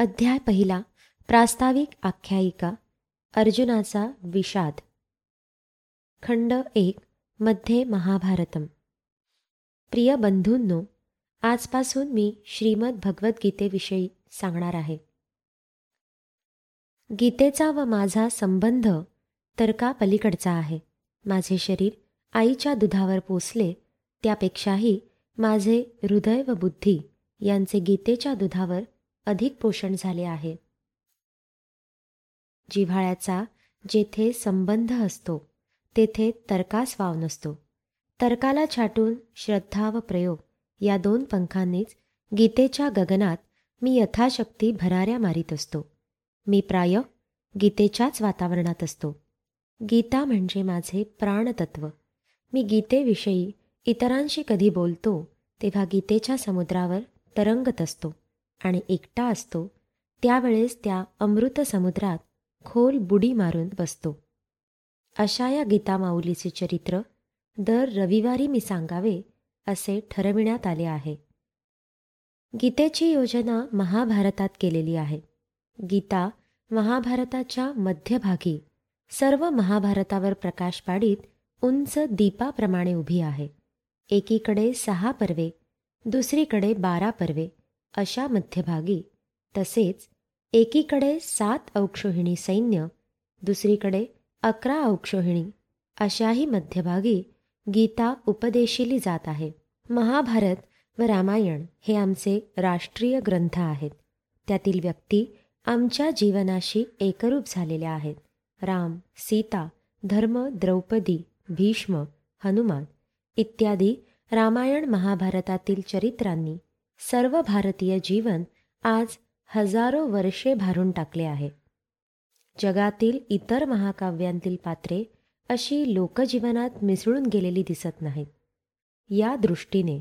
अध्याय पहिला प्रास्ताविक आख्यायिका अर्जुनाचा विषाद. खंड एक मध्ये महाभारतम. प्रिय बंधूंनो आजपासून मी श्रीमद भगवद्गीतेविषयी सांगणार आहे. गीतेचा व माझा संबंध तर्कापलीकडचा आहे. माझे शरीर आईच्या दुधावर पोचले त्यापेक्षाही माझे हृदय व बुद्धी यांचे गीतेच्या दुधावर अधिक पोषण झाले आहे. जिव्हाळ्याचा जेथे संबंध असतो तेथे तर्कास वाव नसतो. तर्काला छाटून श्रद्धा व प्रयोग या दोन पंखांनीच गीतेच्या गगनात मी यथाशक्ती भराऱ्या मारीत असतो. मी प्राय गीतेच्याच वातावरणात असतो. गीता म्हणजे माझे प्राणतत्व. मी गीतेविषयी इतरांशी कधी बोलतो तेव्हा गीतेच्या समुद्रावर तरंगत असतो. आणि एकटा असतो त्यावेळेस त्या अमृत समुद्रात खोल बुडी मारून बसतो. अशा या गीता माऊलीचे चरित्र दर रविवारी मी सांगावे असे ठरविण्यात आले आहे. गीतेची योजना महाभारतात केलेली आहे. गीता महाभारताच्या मध्यभागी सर्व महाभारतावर प्रकाश पाडीत उंच दीपाप्रमाणे उभी आहे. एकीकडे सहा पर्वे दुसरीकडे बारा पर्वे अशा मध्यभागी तसेच एकीकडे सात औक्षोहिणी सैन्य दुसरीकडे अकरा औक्षोहिणी अशाही मध्यभागी गीता उपदेशिली जात आहे. महाभारत व रामायण हे आमचे राष्ट्रीय ग्रंथ आहेत. त्यातील व्यक्ती आमच्या जीवनाशी एकरूप झालेल्या आहेत. राम सीता धर्म द्रौपदी भीष्म हनुमान इत्यादी रामायण महाभारतातील चरित्रांनी सर्व भारतीय जीवन आज हजारो वर्षे भारून टाकले आहे. जगातील इतर महाकाव्यांतील पात्रे अशी लोकजीवनात मिसळून गेलेली दिसत नाहीत. या दृष्टीने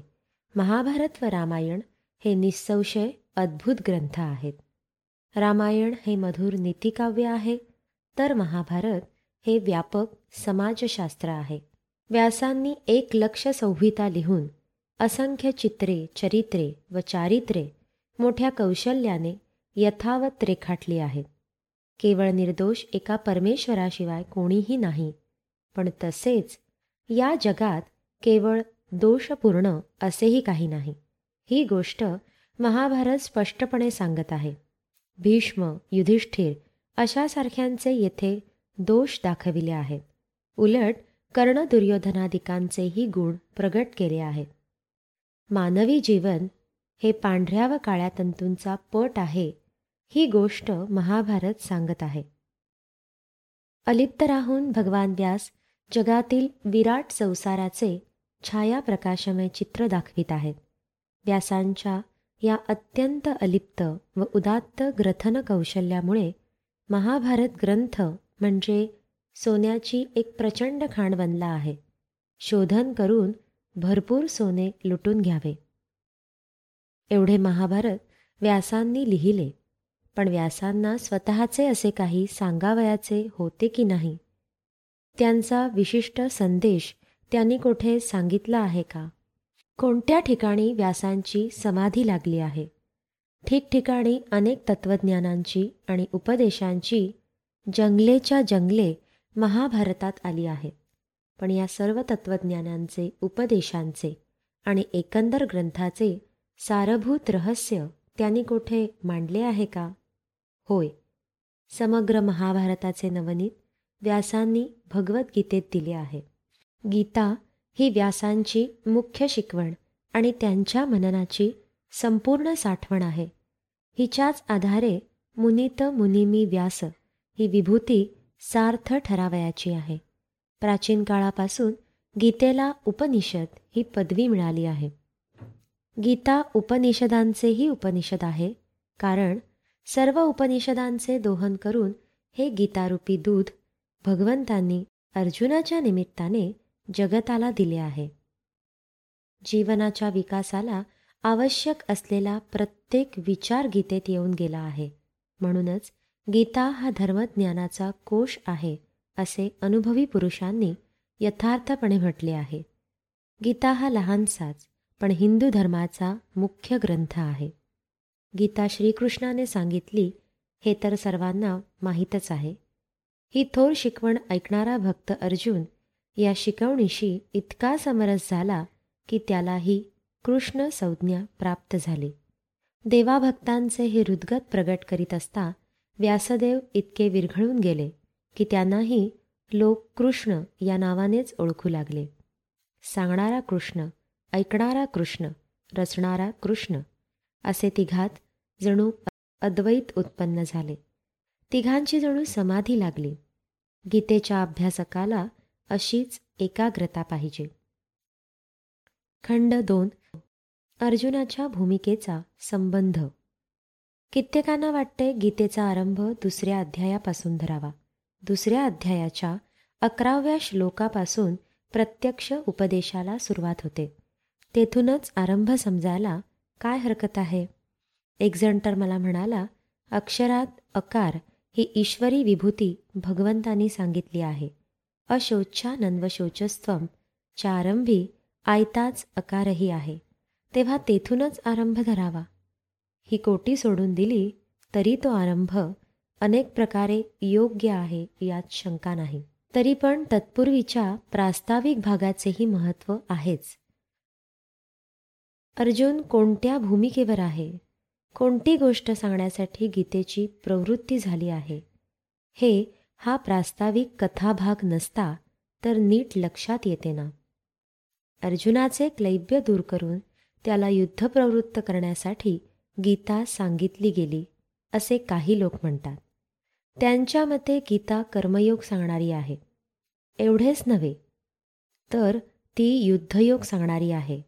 महाभारत व रामायण हे निसंशय अद्भुत ग्रंथ आहेत. रामायण हे मधुर नीतिकाव्य आहे तर महाभारत हे व्यापक समाजशास्त्र आहे. व्यासांनी एक लक्ष संहिता लिहून असंख्य चित्रे चरित्रे व चारित्रे मोठ्या कौशल्याने यथावत रेखाटली आहेत. केवळ निर्दोष एका परमेश्वराशिवाय कोणीही नाही पण तसेच या जगात केवळ दोषपूर्ण असेही काही नाही. ही गोष्ट महाभारत स्पष्टपणे सांगत आहे. भीष्म युधिष्ठिर अशासारख्यांचे येथे दोष दाखविले आहेत. उलट कर्ण दुर्योधनादिकांचेही गुण प्रगट केले आहेत. मानवी जीवन हे पांढऱ्या व काळ्या तंतूंचा पट आहे ही गोष्ट महाभारत सांगत आहे. अलिप्त राहून भगवान व्यास जगातील विराट संसाराचे छायाप्रकाशमय चित्र दाखवित आहेत. व्यासांच्या या अत्यंत अलिप्त व उदात्त ग्रथन कौशल्यामुळे महाभारत ग्रंथ म्हणजे सोन्याची एक प्रचंड खाण बनला आहे. शोधन करून भरपूर सोने लुटून घ्यावे. एवढे महाभारत व्यासांनी लिहिले पण व्यासांना स्वतःचे असे काही सांगावयाचे होते की नाही? त्यांचा विशिष्ट संदेश त्यांनी कुठे सांगितला आहे का? कोणत्या ठिकाणी व्यासांची समाधी लागली आहे? ठिकठिकाणी अनेक तत्त्वज्ञानांची आणि उपदेशांची जंगलेच्या जंगले महाभारतात आली आहेत. पण या सर्व तत्त्वज्ञानांचे उपदेशांचे आणि एकंदर ग्रंथाचे सारभूत रहस्य त्यांनी कोठे मांडले आहे का? होय. समग्र महाभारताचे नवनीत व्यासांनी भगवद्गीतेत दिले आहे. गीता ही व्यासांची मुख्य शिकवण आणि त्यांच्या मननाची संपूर्ण साठवण आहे. हिच्याच आधारे मुनित मुनिमी व्यास ही विभूती सार्थ ठरावयाची आहे. प्राचीन काळापासून गीतेला उपनिषद ही पदवी मिळाली आहे. गीता उपनिषदांचेही उपनिषद आहे कारण सर्व उपनिषदांचे दोहन करून हे गीतारूपी दूध भगवंतांनी अर्जुनाच्या निमित्ताने जगताला दिले आहे. जीवनाच्या विकासाला आवश्यक असलेला प्रत्येक विचार गीतेत येऊन गेला आहे. म्हणूनच गीता हा धर्मज्ञानाचा कोश आहे. असे अनुभवी पुरुषांनी यथार्थपणे म्हटले आहे. गीता हा लहानसाच पण हिंदू धर्माचा मुख्य ग्रंथ आहे. गीता श्रीकृष्णाने सांगितली हे तर सर्वांना माहीतच आहे. ही थोर शिकवण ऐकणारा भक्त अर्जुन या शिकवणीशी इतका समरस झाला की त्यालाही कृष्ण संज्ञा प्राप्त झाली. देवाभक्तांचे हे हृदगत प्रगट करीत असता व्यासदेव इतके विरघळून गेले. की त्यांनाही लोक कृष्ण या नावानेच ओळखू लागले. सांगणारा कृष्ण ऐकणारा कृष्ण रचणारा कृष्ण असे तिघात जणू अद्वैत उत्पन्न झाले. तिघांची जणू समाधी लागली. गीतेच्या अभ्यासकाला अशीच एकाग्रता पाहिजे. खंड दोन. अर्जुनाच्या भूमिकेचा संबंध. कित्येकांना वाटते गीतेचा आरंभ दुसऱ्या अध्यायापासून धरावा. दुसऱ्या अध्यायाच्या अकराव्या श्लोकापासून प्रत्यक्ष उपदेशाला सुरुवात होते. तेथूनच आरंभ समजायला काय हरकत आहे? एक तर मला म्हणाला अक्षरात अकार ही ईश्वरी विभूती भगवंतांनी सांगितली आहे. अशोच्छा नन्वशोचस्त्वम चारंभी आयताच अकारही आहे. तेव्हा तेथूनच आरंभ धरावा. ही कोटी सोडून दिली तरी तो आरंभ अनेक प्रकारे योग्य आहे यात शंका नाही. तरी पण तत्पूर्वीच्या प्रास्ताविक भागाचेही महत्त्व आहेच. अर्जुन कोणत्या भूमिकेवर आहे? कोणती गोष्ट सांगण्यासाठी गीतेची प्रवृत्ती झाली आहे? हे हा प्रास्ताविक कथाभाग नसता तर नीट लक्षात येते ना. अर्जुनाचे क्लैब्य दूर करून त्याला युद्धप्रवृत्त करण्यासाठी गीता सांगितली गेली असे काही लोक म्हणतात. त्यांच्या मते गीता कर्मयोग सांगणारी आहे. एवढेच नव्हे तर ती युद्धयोग सांगणारी आहे.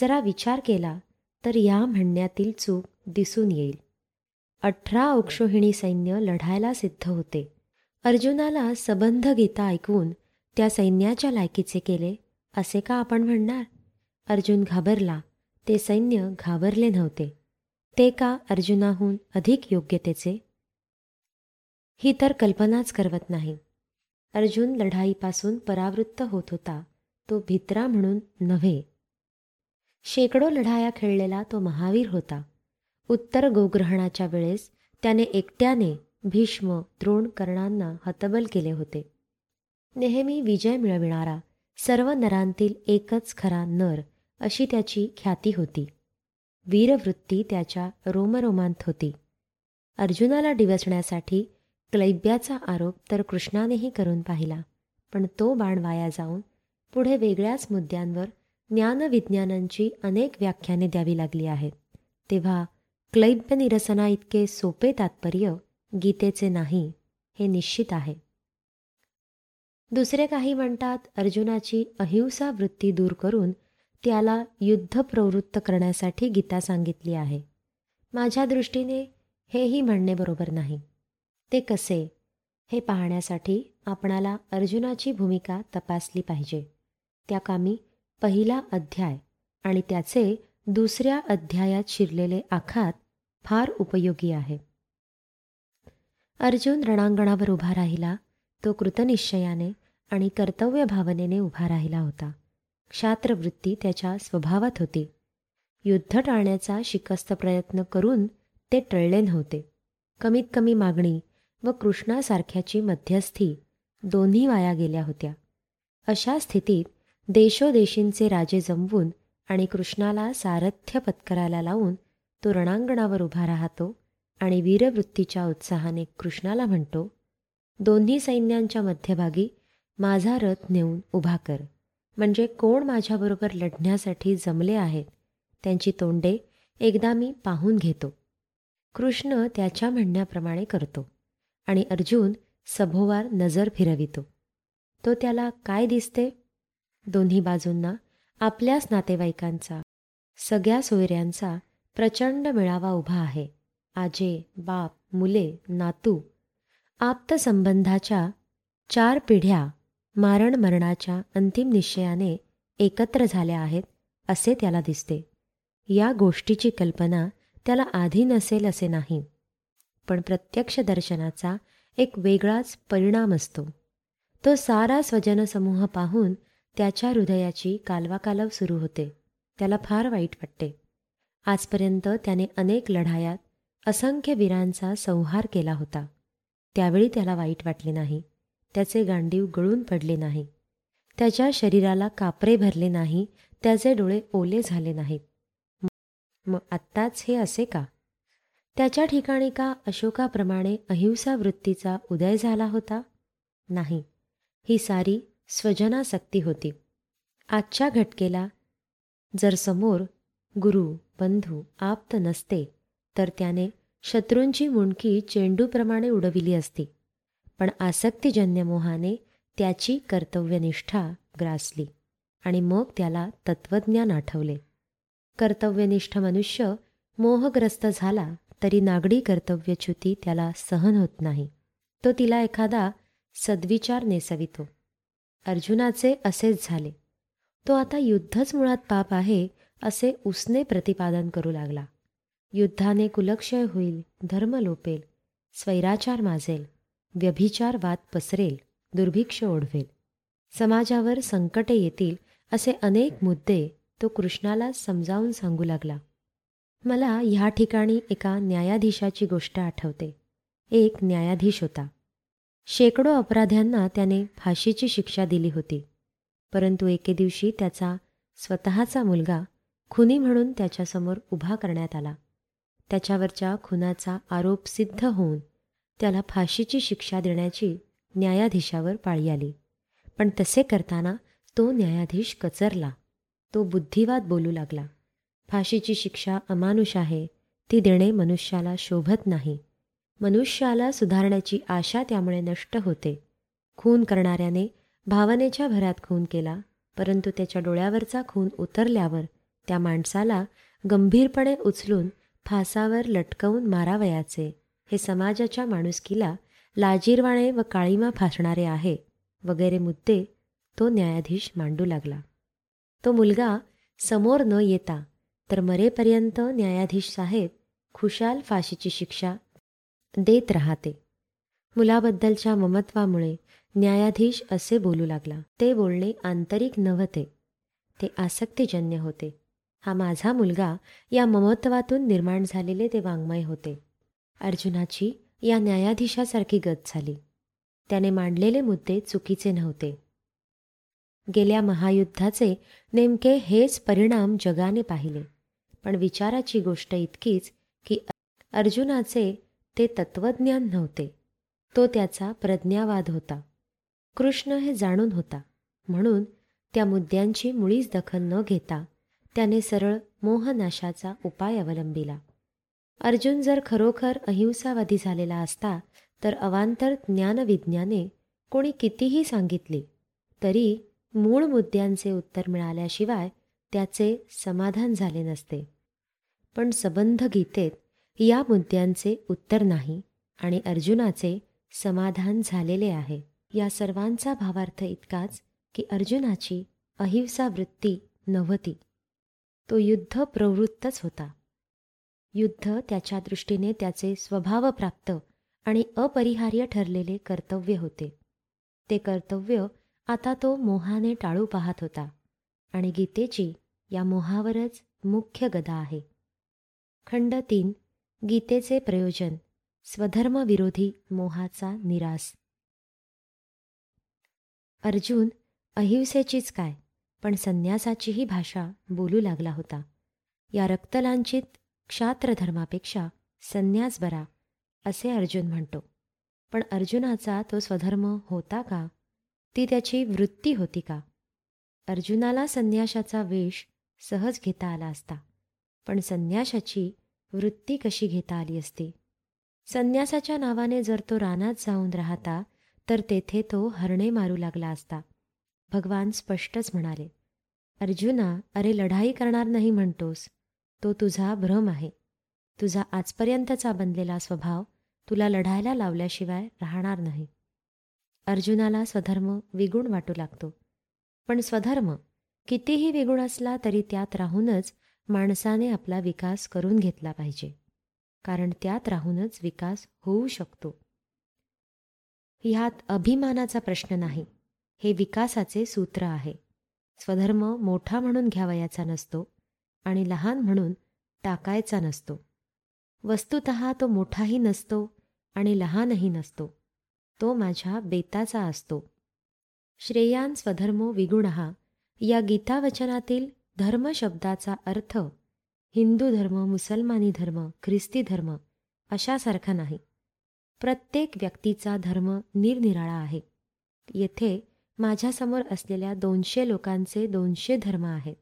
जरा विचार केला तर या म्हणण्यातील चूक दिसून येईल. अठरा औक्षोहिणी सैन्य लढायला सिद्ध होते. अर्जुनाला सबंध गीता ऐकवून त्या सैन्याच्या लायकीचे केले असे का आपण म्हणणार? अर्जुन घाबरला ते सैन्य घाबरले नव्हते. ते का अर्जुनाहून अधिक योग्यतेचे? ही तर कल्पनाच करवत नाही. अर्जुन लढाईपासून परावृत्त होत होता. तो भित्रा म्हणून नव्हे. शेकडो लढाया खेळलेला तो महावीर होता. उत्तर गोग्रहणाच्या वेळेस त्याने एकट्याने भीष्म द्रोण कर्णांना हतबल केले होते. नेहमी विजय मिळविणारा सर्व नरांतील एकच खरा नर अशी त्याची ख्याती होती. वीरवृत्ती त्याच्या रोमरोमांत होती. अर्जुनाला डिवसण्यासाठी क्लैब्याचा आरोप तर कृष्णानेही करून पाहिला पण तो बाण वाया जाऊन पुढे वेगळ्याच मुद्द्यांवर ज्ञानविज्ञानांची अनेक व्याख्याने द्यावी लागली आहेत. तेव्हा क्लैब्य निरसना इतके सोपे तात्पर्य गीतेचे नाही हे निश्चित आहे. दुसरे काही म्हणतात अर्जुनाची अहिंसा वृत्ती दूर करून त्याला युद्ध प्रवृत्त करण्यासाठी गीता सांगितली आहे. माझ्या दृष्टीने हेही म्हणणे बरोबर नाही. ते कसे हे पाहण्यासाठी आपणाला अर्जुनाची भूमिका तपासली पाहिजे. त्या कामी पहिला अध्याय आणि त्याचे दुसऱ्या अध्यायात शिरलेले आखात फार उपयोगी आहे. अर्जुन रणांगणावर उभा राहिला तो कृतनिश्चयाने आणि कर्तव्य भावनेने उभा राहिला होता. क्षात्रवृत्ती त्याच्या स्वभावात होती. युद्ध टाळण्याचा शिकस्त प्रयत्न करून ते टळले नव्हते. कमीत कमी मागणी व कृष्णासारख्याची मध्यस्थी दोन्ही वाया गेल्या होत्या. अशा स्थितीत देशोदेशींचे राजे जमवून आणि कृष्णाला सारथ्य पत्करायला लावून तो रणांगणावर उभा राहतो आणि वीरवृत्तीच्या उत्साहाने कृष्णाला म्हणतो दोन्ही सैन्यांच्या मध्यभागी माझा रथ नेऊन उभा कर. म्हणजे कोण माझ्याबरोबर लढण्यासाठी जमले आहेत त्यांची तोंडे एकदा मी पाहून घेतो कृष्ण त्याच्या म्हणण्याप्रमाणे करतो. आणि अर्जुन सभोवार नजर फिरवितो. तो त्याला काय दिसते? दोन्ही बाजूंना आपल्याच नातेवाईकांचा सगळ्या सोयऱ्यांचा प्रचंड मेळावा उभा आहे. आजे बाप मुले नातू आप्तसंबंधाच्या चार पिढ्या मारण मरणाच्या अंतिम निश्चयाने एकत्र झाल्या आहेत असे त्याला दिसते. या गोष्टीची कल्पना त्याला आधी नसेल असे नाही. पण प्रत्यक्ष दर्शनाचा एक वेगळाच परिणाम असतो. तो सारा स्वजनसमूह पाहून त्याच्या हृदयाची कालवाकालव सुरू होते. त्याला फार वाईट वाटते. आजपर्यंत त्याने अनेक लढायात असंख्य वीरांचा संहार केला होता. त्यावेळी त्याला वाईट वाटले नाही. त्याचे गांडीव गळून पडले नाही. त्याच्या शरीराला कापरे भरले नाही. त्याचे डोळे ओले झाले नाहीत. मग आत्ताच हे असे का? त्याच्या ठिकाणी का अशोकाप्रमाणे अहिंसा वृत्तीचा उदय झाला होता? नाही. ही सारी स्वजनासक्ती होती. आजच्या घटकेला जर समोर गुरु बंधू आप्त नसते तर त्याने शत्रूंची मुंडकी चेंडूप्रमाणे उडविली असती. पण आसक्तीजन्य मोहाने त्याची कर्तव्यनिष्ठा ग्रासली आणि मग त्याला तत्त्वज्ञान आठवले. कर्तव्यनिष्ठ मनुष्य मोहग्रस्त झाला तरी नागडी कर्तव्यच्युती त्याला सहन होत नाही. तो तिला एखादा सद्विचार नेसवितो. अर्जुनाचे असेच झाले. तो आता युद्धच मुळात पाप आहे असे उसने प्रतिपादन करू लागला. युद्धाने कुलक्षय होईल धर्म लोपेल स्वैराचार माजेल व्यभिचार वाद पसरेल दुर्भिक्ष ओढवेल. समाजावर संकटे येतील असे अनेक मुद्दे तो कृष्णाला समजावून सांगू लागला. मला ह्या ठिकाणी एका न्यायाधीशाची गोष्ट आठवते. एक न्यायाधीश होता. शेकडो अपराध्यांना त्याने फाशीची शिक्षा दिली होती. परंतु एके दिवशी त्याचा स्वतःचा मुलगा खुनी म्हणून त्याच्यासमोर उभा करण्यात आला. त्याच्यावरच्या खुनाचा आरोप सिद्ध होऊन त्याला फाशीची शिक्षा देण्याची न्यायाधीशावर पाळी आली. पण तसे करताना तो न्यायाधीश कचरला. तो बुद्धिवाद बोलू लागला. फाशीची शिक्षा अमानुष आहे ती देणे मनुष्याला शोभत नाही. मनुष्याला सुधारण्याची आशा त्यामुळे नष्ट होते. खून करणाऱ्याने भावनेच्या भरात खून केला परंतु त्याच्या डोळ्यावरचा खून उतरल्यावर त्या माणसाला गंभीरपणे उचलून फासावर लटकवून मारावयाचे. हे समाजाच्या माणुसकीला लाजीरवाणे व काळीमा फासणारे आहे वगैरे मुद्दे तो न्यायाधीश मांडू लागला. तो मुलगा समोर न येता तर मरेपर्यंत न्यायाधीश साहेब खुशाल फाशीची शिक्षा देत राहते. मुलाबद्दलच्या ममत्वामुळे न्यायाधीश असे बोलू लागला. ते बोलणे आंतरिक नव्हते. ते आसक्तीजन्य होते. हा माझा मुलगा या ममत्वातून निर्माण झालेले ते वाङ्मय होते. अर्जुनाची या न्यायाधीशासारखी गत झाली. त्याने मांडलेले मुद्दे चुकीचे नव्हते. गेल्या महायुद्धाचे नेमके हेच परिणाम जगाने पाहिले. पण विचाराची गोष्ट इतकीच की अर्जुनाचे ते तत्त्वज्ञान नव्हते. तो त्याचा प्रज्ञावाद होता. कृष्ण हे जाणून होता. म्हणून त्या मुद्द्यांची मुळीच दखल न घेता त्याने सरळ मोहनाशाचा उपाय अवलंबिला. अर्जुन जर खरोखर अहिंसावादी झालेला असता तर अवांतर ज्ञानविज्ञाने कोणी कितीही सांगितले तरी मूळ मुद्द्यांचे उत्तर मिळाल्याशिवाय त्याचे समाधान झाले नसते. पण सबंध गीतेत या मुद्द्यांचे उत्तर नाही आणि अर्जुनाचे समाधान झालेले आहे. या सर्वांचा भावार्थ इतकाच की अर्जुनाची अहिंसा वृत्ती नव्हती. तो युद्ध प्रवृत्तच होता. युद्ध त्याच्या दृष्टीने त्याचे स्वभावप्राप्त आणि अपरिहार्य ठरलेले कर्तव्य होते. ते कर्तव्य आता तो मोहाने टाळू पाहत होता आणि गीतेची या मोहावरच मुख्य गदा आहे. खंड तीन गीतेचे प्रयोजन स्वधर्मविरोधी मोहाचा निरास. अर्जुन अहिंसेचीच काय पण संन्यासाचीही भाषा बोलू लागला होता. या रक्तलांचित क्षात्रधर्मापेक्षा संन्यास बरा असे अर्जुन म्हणतो. पण अर्जुनाचा तो स्वधर्म होता का? ती त्याची वृत्ती होती का? अर्जुनाला संन्याशाचा वेश सहज घेता आला असता. पण संन्याशाची वृत्ती कशी घेता आली असती? संन्यासाच्या नावाने जर तो रानात जाऊन राहता तर तेथे तो हरणे मारू लागला असता. भगवान स्पष्टच म्हणाले अर्जुना अरे लढाई करणार नाही म्हणतोस. तो तुझा भ्रम आहे. तुझा आजपर्यंतचा बनलेला स्वभाव तुला लढायला लावल्याशिवाय राहणार नाही. अर्जुनाला स्वधर्म विगुण वाटू लागतो. पण स्वधर्म कितीही विगुण असला तरी त्यात राहूनच माणसाने आपला विकास करून घेतला पाहिजे. कारण त्यात राहूनच विकास होऊ शकतो. ह्यात अभिमानाचा प्रश्न नाही. हे विकासाचे सूत्र आहे. स्वधर्म मोठा म्हणून घ्यावयाचा नसतो आणि लहान म्हणून टाकायचा नसतो. वस्तुत तो मोठाही नसतो आणि लहानही नसतो. तो माझ्या बेताचा असतो. श्रेयान स्वधर्मो विगुण या गीतावचनातील धर्म शब्दाचा अर्थ हिंदू धर्म मुसलमानी धर्म ख्रिस्ती धर्म अशासारखा नाही. प्रत्येक व्यक्तीचा धर्म निरनिराळा आहे. येथे माझ्यासमोर असलेल्या दोनशे लोकांचे दोनशे धर्म आहेत.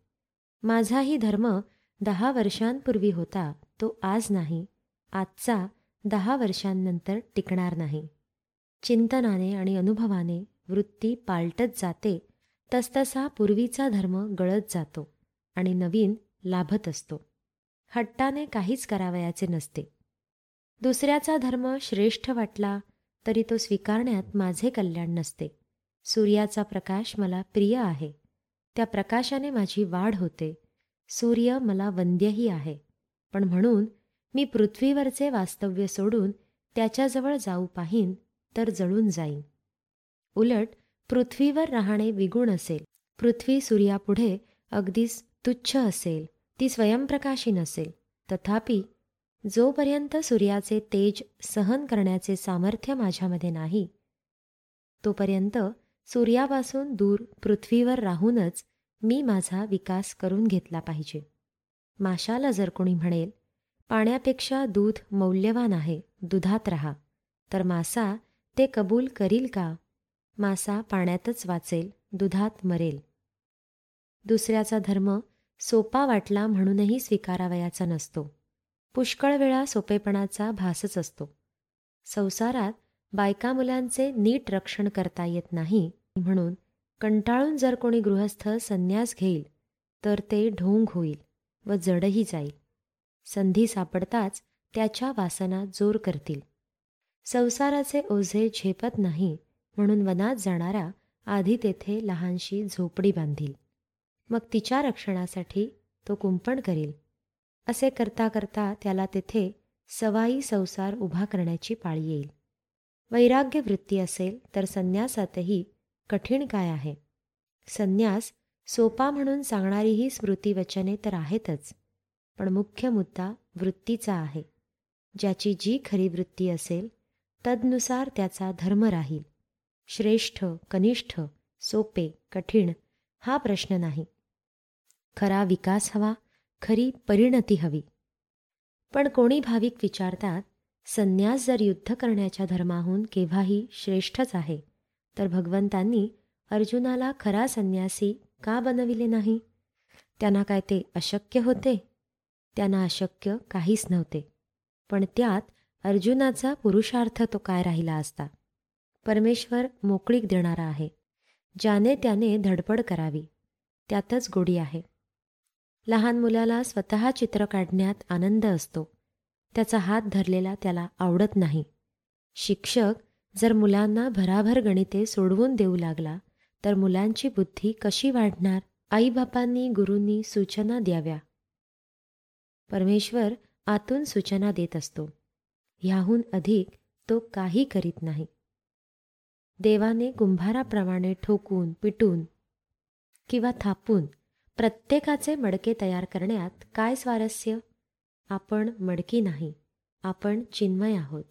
माझाही धर्म दहा वर्षांपूर्वी होता तो आज नाही आजचा दहा वर्षांनंतर टिकणार नाही. चिंतनाने आणि अनुभवाने वृत्ती पालटत जाते तसतसा पूर्वीचा धर्म गळत जातो. आणि नवीन लाभत असतो. हट्टाने काहीच करावयाचे नसते. दुसऱ्याचा धर्म श्रेष्ठ वाटला तरी तो स्वीकारण्यात माझे कल्याण नसते. सूर्याचा प्रकाश मला प्रिय आहे. त्या प्रकाशाने माझी वाढ होते. सूर्य मला वंद्यही आहे. पण म्हणून मी पृथ्वीवरचे वास्तव्य सोडून त्याच्याजवळ जाऊ पाहीन तर जळून जाईन. उलट पृथ्वीवर राहणे विगुण असेल. पृथ्वी सूर्यापुढे अगदीच तुच्छ असेल ती स्वयंप्रकाशी नसेल. तथापि जोपर्यंत सूर्याचे तेज सहन करण्याचे सामर्थ्य माझ्यामध्ये नाही तोपर्यंत सूर्यापासून दूर पृथ्वीवर राहूनच मी माझा विकास करून घेतला पाहिजे. माशाला जर कोणी म्हणेल पाण्यापेक्षा दूध मौल्यवान आहे दुधात राहा. तर मासा ते कबूल करील का? मासा पाण्यातच वाचेल दुधात मरेल. दुसऱ्याचा धर्म सोपा वाटला म्हणूनही स्वीकारावयाचा नसतो. पुष्कळ वेळा सोपेपणाचा भासच असतो. संसारात बायका मुलांचे नीट रक्षण करता येत नाही म्हणून कंटाळून जर कोणी गृहस्थ संन्यास घेईल तर ते ढोंग होईल व जडही जाईल. संधी सापडताच त्याच्या वासना जोर करतील. संसाराचे ओझे झेपत नाही म्हणून वनात जाणारा आधी तेथे लहानशी झोपडी बांधील. मग तिच्या रक्षणासाठी तो कुंपण करील. असे करता करता त्याला तेथे सवाई संसार उभा करण्याची पाळी येईल. वैराग्य वृत्ती असेल तर संन्यासातही कठीण काय आहे? संन्यास सोपा म्हणून सांगणारीही स्मृतिवचने तर आहेतच पण मुख्य मुद्दा वृत्तीचा आहे. ज्याची जी खरी वृत्ती असेल तदनुसार त्याचा धर्म राहील. श्रेष्ठ कनिष्ठ सोपे कठीण हा प्रश्न नाही. खरा विकास हवा खरी परिणती हवी. पण कोणी भाविक विचारतात संन्यास जर युद्ध करण्याच्या धर्माहून केव्हाही श्रेष्ठच आहे तर भगवंतांनी अर्जुनाला खरा संन्यासी का बनविले नाही? त्यांना काय ते अशक्य होते? त्यांना अशक्य काहीच नव्हते. पण त्यात अर्जुनाचा पुरुषार्थ तो काय राहिला असता? परमेश्वर मोकळीक देणारा आहे. ज्याने त्याने धडपड करावी. त्यातच गोडी आहे. लहान मुलाला स्वतः चित्र काढण्यात आनंद असतो. त्याचा हात धरलेला त्याला आवडत नाही. शिक्षक जर मुलांना भराभर गणिते सोडवून देऊ लागला तर मुलांची बुद्धी कशी वाढणार? आईबापांनी गुरूंनी सूचना द्याव्या. परमेश्वर आतून सूचना देत असतो. ह्याहून अधिक तो काही करीत नाही. देवाने कुंभाराप्रमाणे ठोकून पिटून किंवा थापून प्रत्येकाचे मडके तयार करण्यात काय स्वारस्य? आपण मडकी नाही आपण चिन्मय आहोत.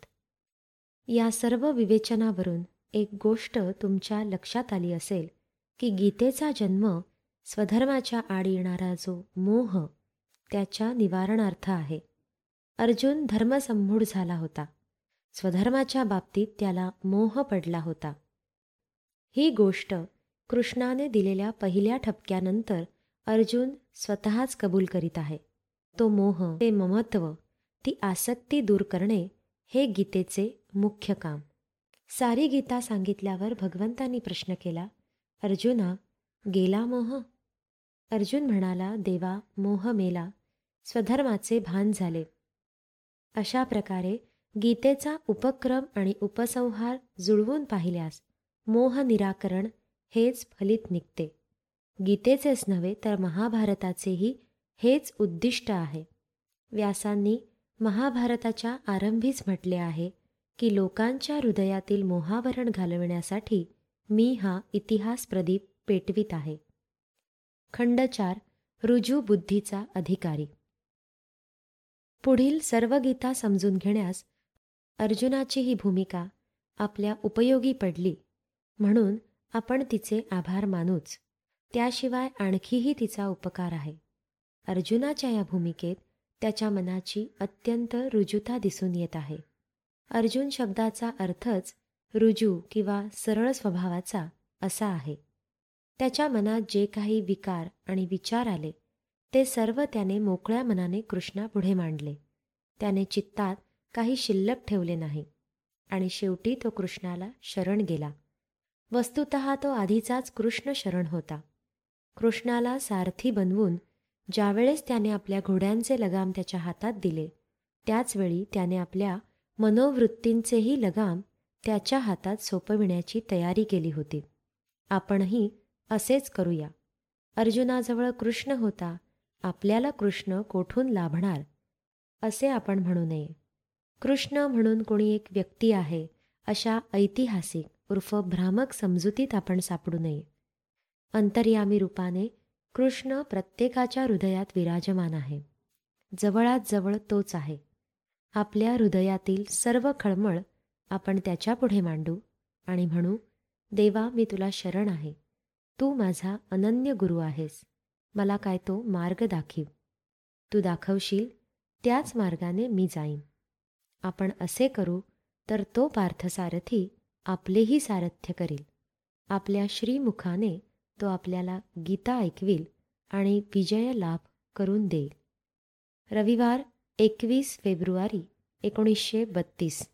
या सर्व विवेचनावरून एक गोष्ट तुमच्या लक्षात आली असेल की गीतेचा जन्म स्वधर्माच्या आड येणारा जो मोह त्याच्या निवारणार्थ आहे. अर्जुन धर्मसंमूढ झाला होता. स्वधर्माच्या बाबतीत त्याला मोह पडला होता. ही गोष्ट कृष्णाने दिलेल्या पहिल्या ठपक्यानंतर अर्जुन स्वतःच कबूल करीत आहे. तो मोह ते ममत्व ती आसक्ती दूर करणे हे गीतेचे मुख्य काम. सारी गीता सांगितल्यावर भगवंतांनी प्रश्न केला अर्जुना गेला मोह? अर्जुन म्हणाला देवा मोह मेला. स्वधर्माचे भान झाले. अशा प्रकारे गीतेचा उपक्रम आणि उपसंहार जुळवून पाहिल्यास मोह निराकरण हेच फलित निघते. गीतेचेच नव्हे तर महाभारताचेही हेच उद्दिष्ट आहे. व्यासांनी महाभारताच्या आरंभीच म्हटले आहे की लोकांच्या हृदयातील मोहावरण घालवण्यासाठी मी हा इतिहास प्रदीप पेटवित आहे. खंड चार रुजू बुद्धीचा अधिकारी. पुढील सर्व गीता समजून घेण्यास अर्जुनाची ही भूमिका आपल्या उपयोगी पडली म्हणून आपण तिचे आभार मानूच. त्याशिवाय आणखीही तिचा उपकार आहे. अर्जुनाच्या या भूमिकेत त्याच्या मनाची अत्यंत रुजुता दिसून येत आहे. अर्जुन शब्दाचा अर्थच रुजू किंवा सरळ स्वभावाचा असा आहे. त्याच्या मनात जे काही विकार आणि विचार आले ते सर्व त्याने मोकळ्या मनाने कृष्णा पुढे मांडले. त्याने चित्तात काही शिल्लक ठेवले नाही आणि शेवटी तो कृष्णाला शरण गेला. वस्तुत तो आधीचाच कृष्ण शरण होता. कृष्णाला सारथी बनवून ज्यावेळेस त्याने आपल्या घोड्यांचे लगाम त्याच्या हातात दिले त्याचवेळी त्याने आपल्या मनोवृत्तींचेही लगाम त्याच्या हातात सोपविण्याची तयारी केली होती. आपणही असेच करूया. अर्जुनाजवळ कृष्ण होता आपल्याला कृष्ण कोठून लाभणार असे आपण म्हणू नये. कृष्ण म्हणून कोणी एक व्यक्ती आहे अशा ऐतिहासिक उर्फ भ्रामक समजुतीत आपण सापडू नये. अंतर्यामी रूपाने कृष्ण प्रत्येकाच्या हृदयात विराजमान आहे. जवळात जवळ तोच आहे. आपल्या हृदयातील सर्व खळमळ आपण त्याच्यापुढे मांडू आणि म्हणू देवा मी तुला शरण आहे. तू माझा अनन्य गुरु आहेस. मला काय तो मार्ग दाखीव. तू दाखवशील त्याच मार्गाने मी जाईन. आपण असे करू तर तो पार्थसारथी आपलेही सारथ्य करील. आपल्या श्रीमुखाने तो आपल्याला गीता ऐकविल आणि विजय लाभ करून देईल. रविवार एकवीस फेब्रुवारी एकोणीसशे बत्तीस.